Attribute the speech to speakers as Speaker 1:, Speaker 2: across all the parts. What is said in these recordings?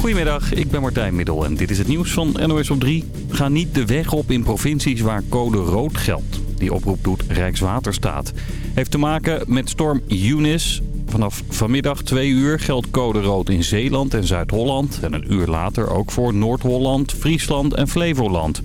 Speaker 1: Goedemiddag, ik ben Martijn Middel en dit is het nieuws van NOS op 3. Ga niet de weg op in provincies waar code rood geldt. Die oproep doet Rijkswaterstaat. Heeft te maken met storm Eunice. Vanaf vanmiddag 2 uur geldt code rood in Zeeland en Zuid-Holland. En een uur later ook voor Noord-Holland, Friesland en Flevoland.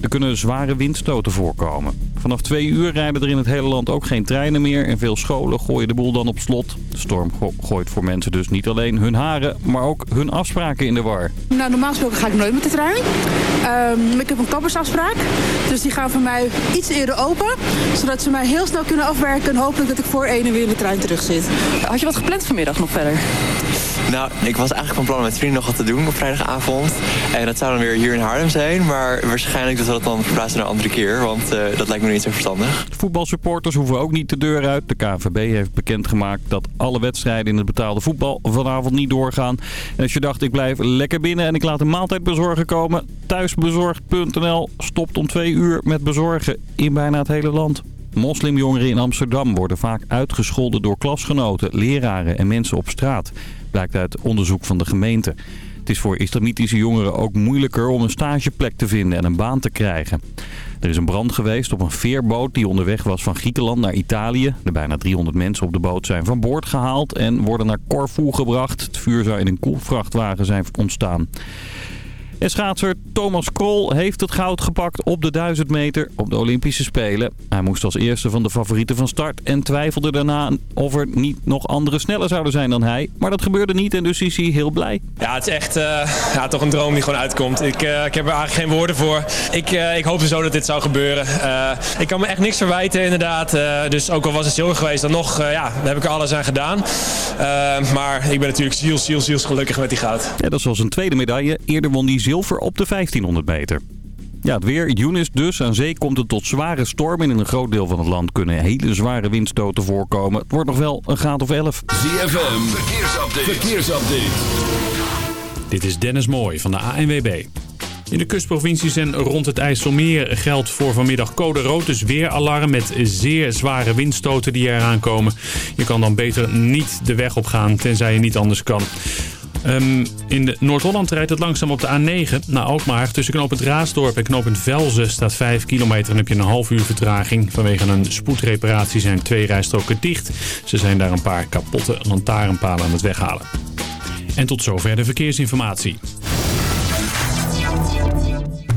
Speaker 1: Er kunnen zware windstoten voorkomen. Vanaf 2 uur rijden er in het hele land ook geen treinen meer. En veel scholen gooien de boel dan op slot. De storm gooit voor mensen dus niet alleen hun haren, maar ook hun afspraken in de war.
Speaker 2: Nou, normaal gesproken ga ik nooit met de trein. Ehm, ik heb een kappersafspraak. Dus die gaan voor mij iets eerder open. Zodat ze mij heel snel kunnen afwerken. En hopelijk dat ik voor 1 uur weer in de trein terug zit.
Speaker 3: Had je wat gepland vanmiddag nog verder?
Speaker 4: Nou, ik was eigenlijk van plan met vrienden nog wat te doen op vrijdagavond. En dat zou dan weer hier in Haarlem zijn. Maar waarschijnlijk dat we dat dan verplaatsen naar een andere keer. Want uh, dat lijkt me niet zo verstandig.
Speaker 1: Voetbalsupporters hoeven ook niet de deur uit. De KNVB heeft bekendgemaakt dat alle wedstrijden in het betaalde voetbal vanavond niet doorgaan. En als je dacht ik blijf lekker binnen en ik laat een maaltijd bezorgen komen. Thuisbezorgd.nl stopt om twee uur met bezorgen in bijna het hele land. Moslimjongeren in Amsterdam worden vaak uitgescholden door klasgenoten, leraren en mensen op straat. Blijkt uit onderzoek van de gemeente. Het is voor islamitische jongeren ook moeilijker om een stageplek te vinden en een baan te krijgen. Er is een brand geweest op een veerboot die onderweg was van Griekenland naar Italië. De bijna 300 mensen op de boot zijn van boord gehaald en worden naar Corfu gebracht. Het vuur zou in een koelvrachtwagen zijn ontstaan. En schaatser Thomas Krol heeft het goud gepakt op de 1000 meter op de Olympische Spelen. Hij moest als eerste van de favorieten van start en twijfelde daarna of er niet nog andere sneller zouden zijn dan hij. Maar dat gebeurde niet en dus is hij heel blij.
Speaker 5: Ja, het is echt uh, ja, toch een droom die gewoon uitkomt. Ik, uh, ik heb er eigenlijk geen woorden voor. Ik, uh, ik hoopte zo dat dit zou gebeuren. ik kan me echt niks verwijten inderdaad. dus ook al was het zilver geweest, dan nog ja, heb ik er alles aan gedaan. maar ik ben natuurlijk ziels, ziels, ziels gelukkig met die goud.
Speaker 1: Ja, dat was een tweede medaille. Eerder won die zilver op de 1500 meter. Ja, het weer. Yunis dus. Aan zee komt het tot zware stormen. In een groot deel van het land kunnen hele zware windstoten voorkomen. Het wordt nog wel een graad of 11.
Speaker 6: ZFM, verkeersupdate. verkeersupdate.
Speaker 7: Dit is Dennis Mooij van de ANWB. In de kustprovincies en rond het IJsselmeer geldt voor vanmiddag code rood. Dus weeralarm met zeer zware windstoten die eraan komen. Je kan dan beter niet de weg op gaan, tenzij je niet anders kan. Um, in Noord-Holland rijdt het langzaam op de A9 naar Alkmaar. Tussen knooppunt Raasdorp en knooppunt Velzen staat 5 kilometer en heb je een half uur vertraging. Vanwege een spoedreparatie zijn twee rijstroken dicht. Ze zijn daar een paar kapotte lantaarnpalen aan het weghalen. En tot zover de verkeersinformatie.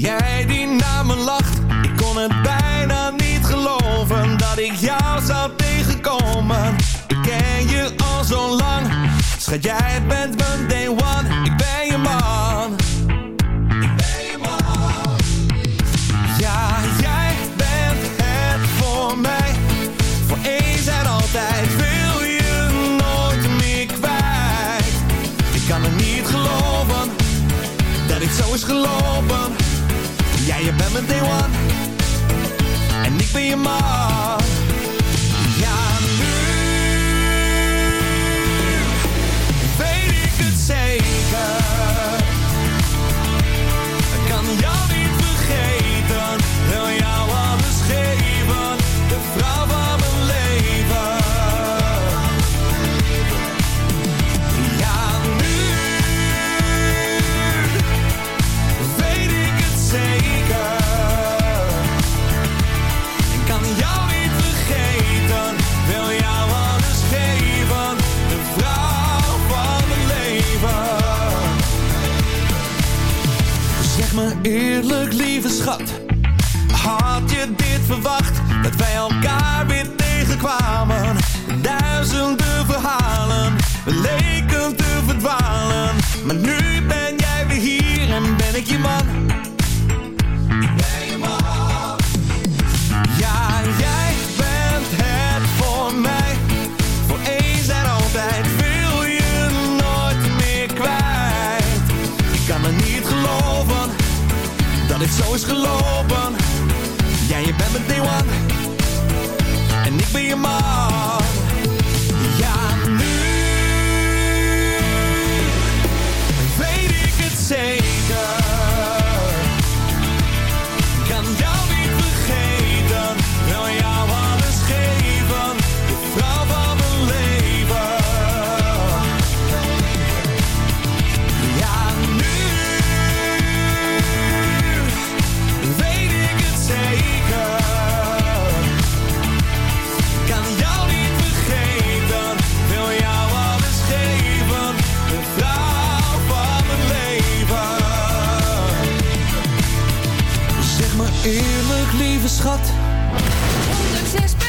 Speaker 8: Jij die naar me lacht, ik kon het bijna niet geloven dat ik jou zou tegenkomen. Ik ken je al zo lang, schat jij bent mijn day one. Ik ben je man. Ik ben je man. Ja, jij bent het voor mij, voor eens en altijd. Wil je nooit meer kwijt? Ik kan het niet geloven dat ik zo is gelopen. haven't they won? En ik ben je man. Eerlijk, lieve schat.
Speaker 6: 106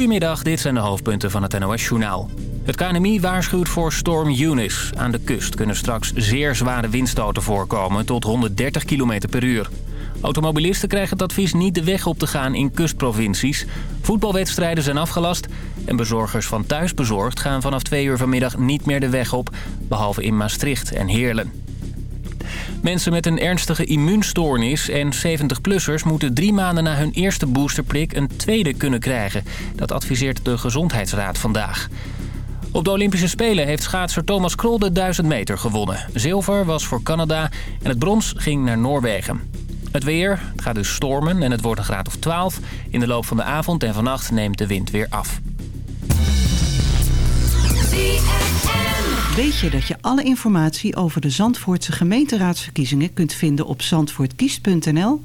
Speaker 9: Goedemiddag, dit zijn de hoofdpunten van het NOS-journaal. Het KNMI waarschuwt voor storm Eunice. Aan de kust kunnen straks zeer zware windstoten voorkomen tot 130 km per uur. Automobilisten krijgen het advies niet de weg op te gaan in kustprovincies. Voetbalwedstrijden zijn afgelast en bezorgers van Thuisbezorgd gaan vanaf 2 uur vanmiddag niet meer de weg op, behalve in Maastricht en Heerlen. Mensen met een ernstige immuunstoornis en 70-plussers moeten drie maanden na hun eerste boosterprik een tweede kunnen krijgen. Dat adviseert de Gezondheidsraad vandaag. Op de Olympische Spelen heeft schaatser Thomas Krol de 1000 meter gewonnen. Zilver was voor Canada en het brons ging naar Noorwegen. Het weer, het gaat dus stormen en het wordt een graad of 12. In de loop van de avond en vannacht neemt de wind weer af.
Speaker 10: Weet je dat je alle informatie over de Zandvoortse gemeenteraadsverkiezingen kunt vinden op zandvoortkiest.nl?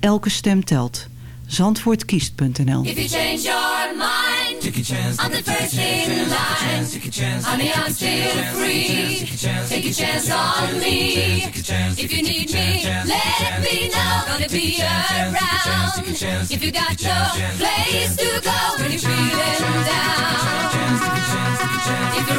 Speaker 10: Elke stem telt. Zandvoortkiest.nl
Speaker 11: If you change your mind, take a chance. I'm the first in line. Honey, I'm still free. Take a chance on me. If you need me, let me know. Gonna be around. If you got no place to go when you're feeling down. If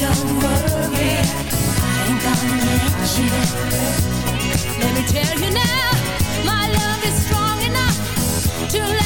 Speaker 11: let. Let me tell you now, my love is strong enough to last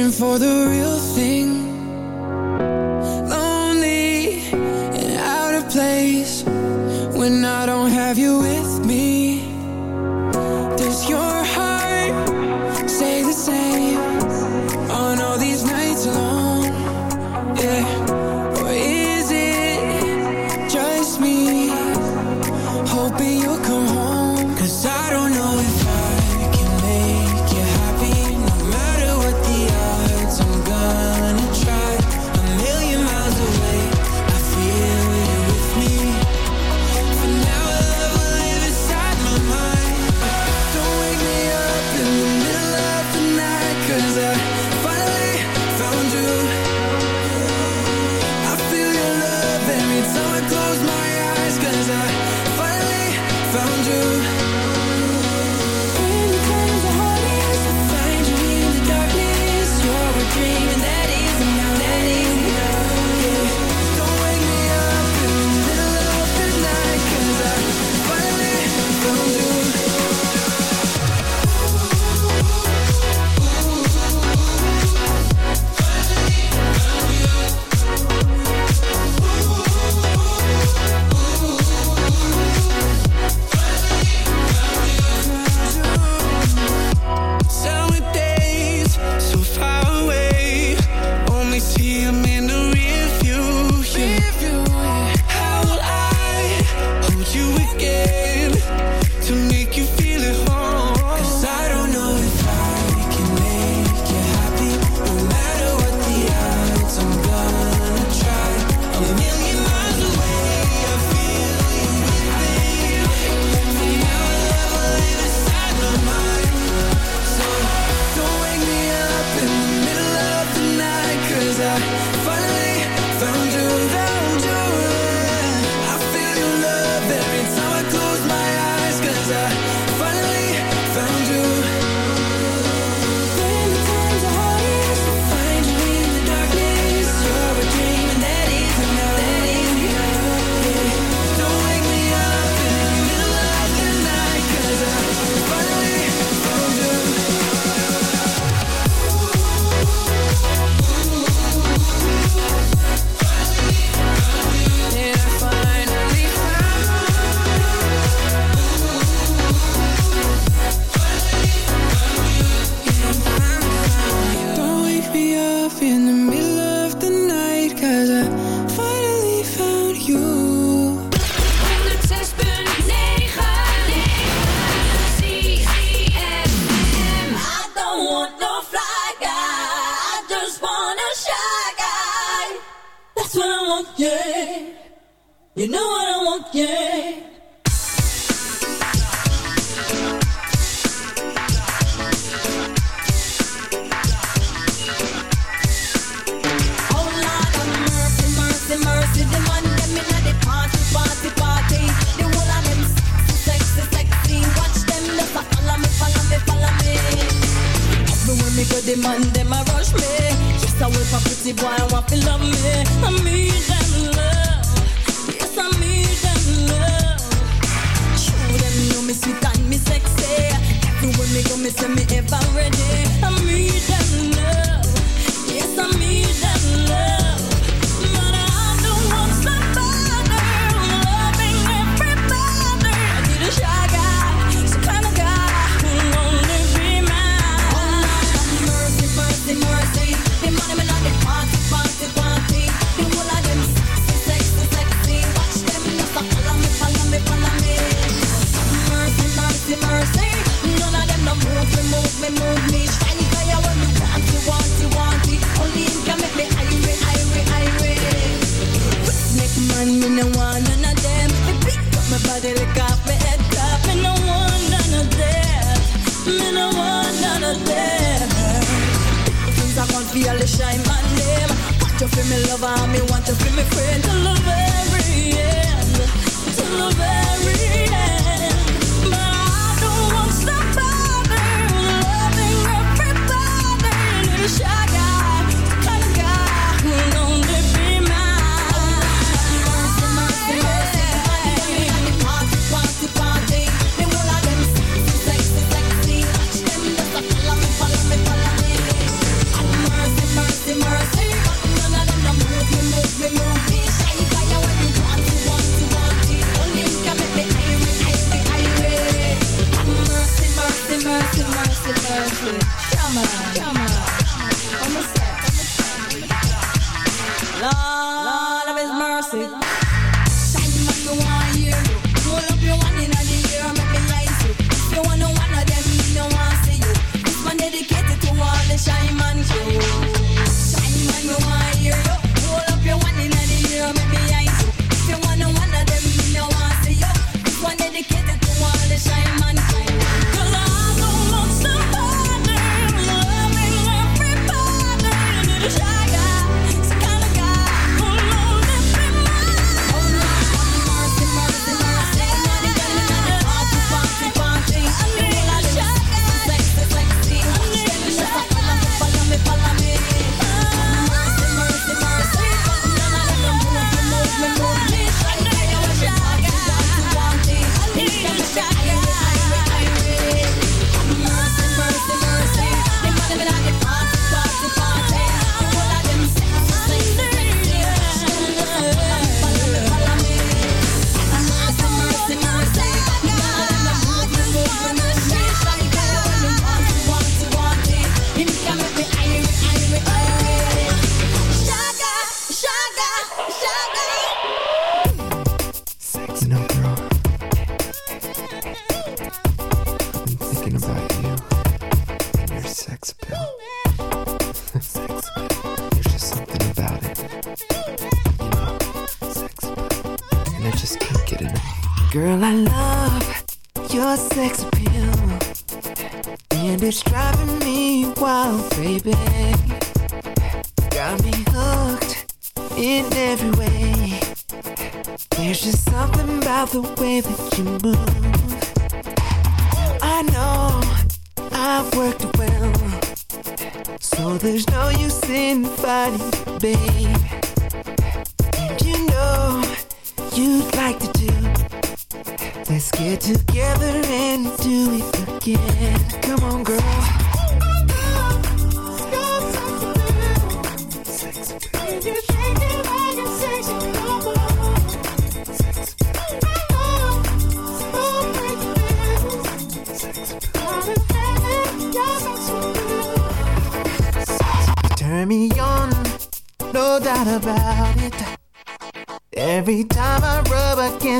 Speaker 12: searching for the real thing. Lonely and out of place. When I don't have you with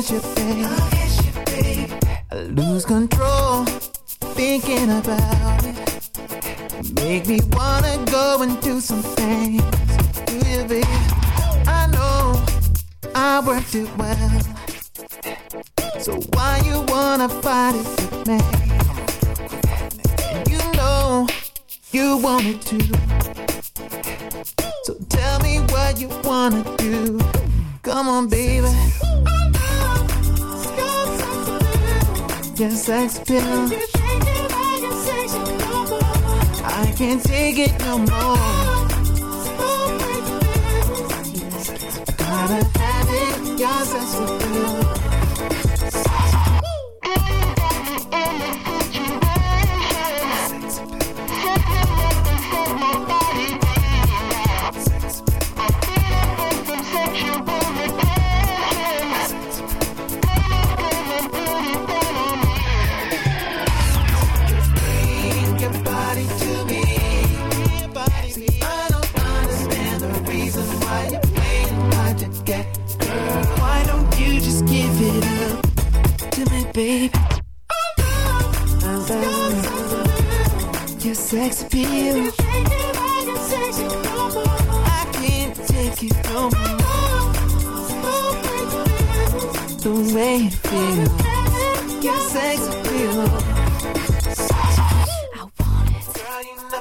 Speaker 12: I at you,
Speaker 13: babe. I lose control thinking about still. I can't take it no more.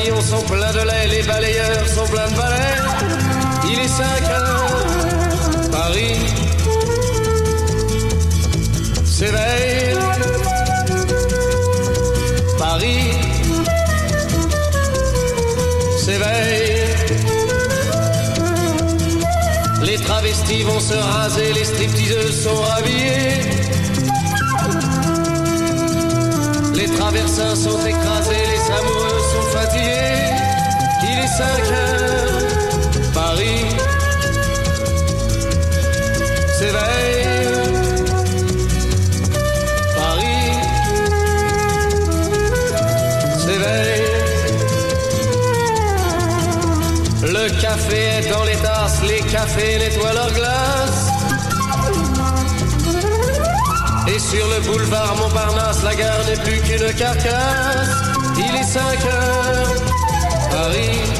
Speaker 14: camions sont pleins de lait, les balayeurs sont pleins de balais. Il est 5 heures, Paris s'éveille. Paris s'éveille. Les travestis vont se raser, les stripteaseuses sont habillées. Les traversins sont écrasés cinq heures, Paris s'éveille. Paris s'éveille. Le café est dans les tasses, les cafés nettoient leurs glaces. Et sur le boulevard Montparnasse, la gare n'est plus qu'une carcasse. Il est 5 heures, Paris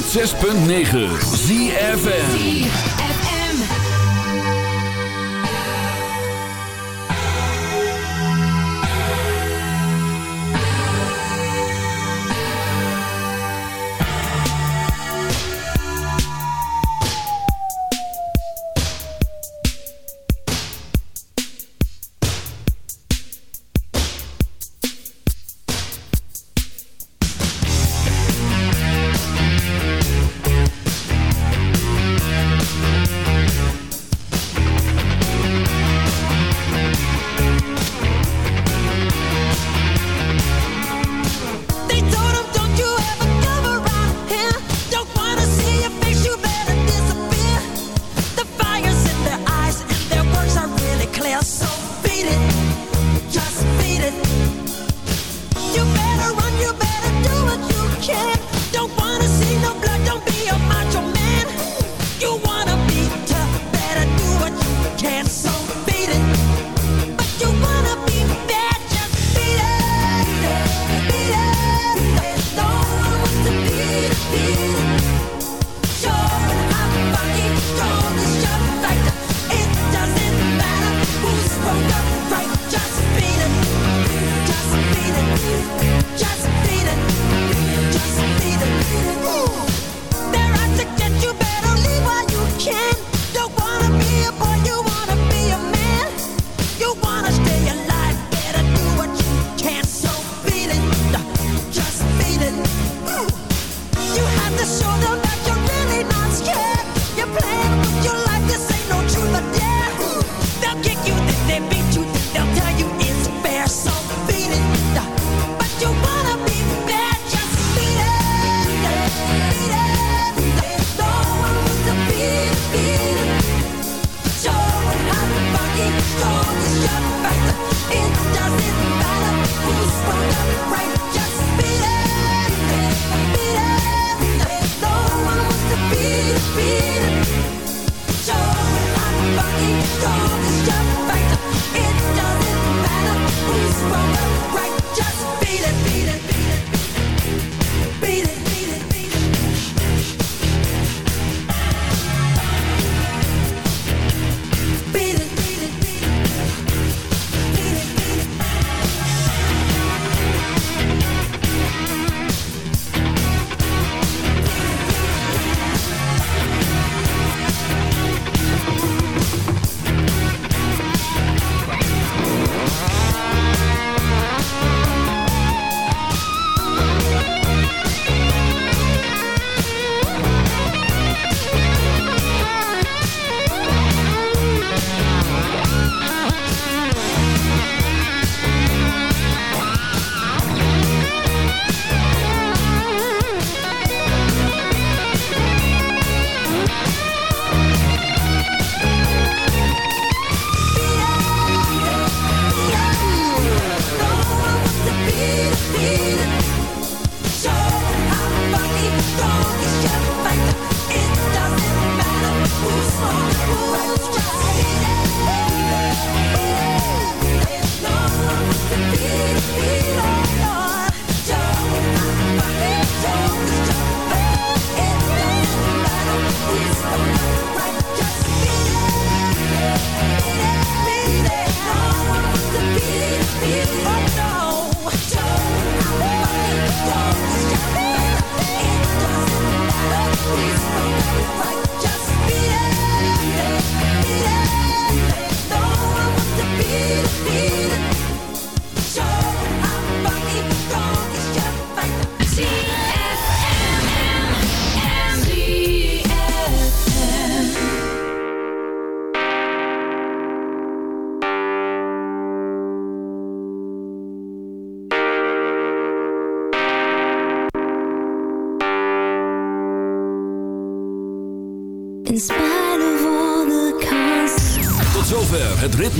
Speaker 6: 106.9 ZFN